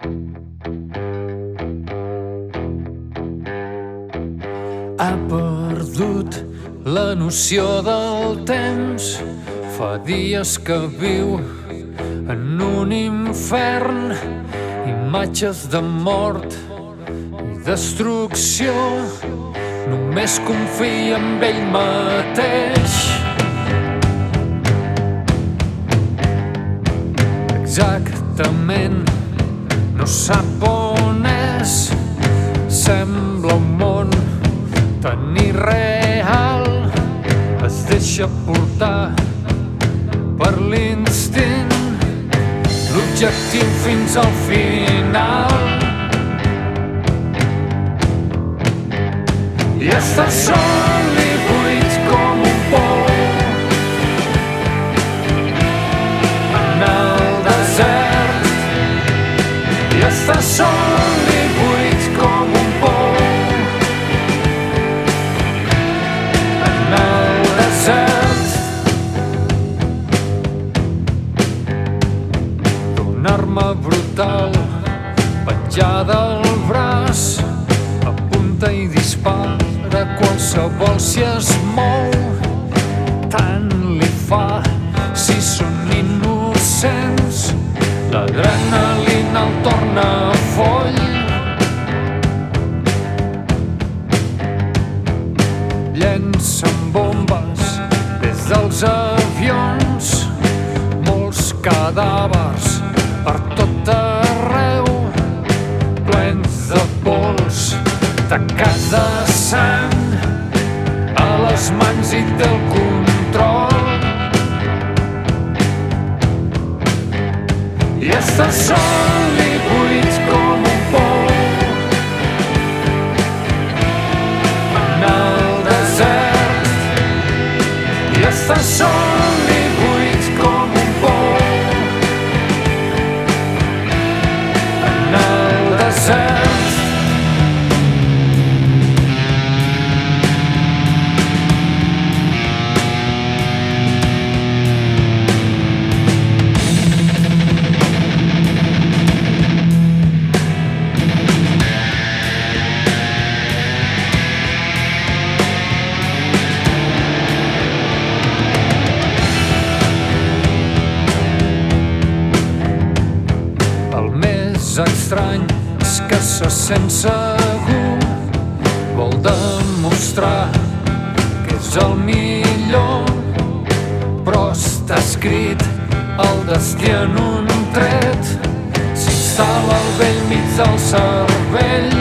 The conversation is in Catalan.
Ha perdut la noció del temps. Fa dies que viu en un infern. Imatges de mort i destrucció. Només confia en ell mateix. Deixa portar per l'instint. L'objectiu fins al final. I està sol arma brutal penjada al braç apunta i dispara qualsevol si es mou tant li fa si són innocents. L'adrenalina el torna foll. Llencen bombes des dels avions molts cadàvers per tot arreu plens de pols tacada de sang a les mans i té el control. I està sol i buit estrany és que se sent segur vol demostrar que és el millor però està escrit el destí en un tret. S'instal·la al vell mig del cervell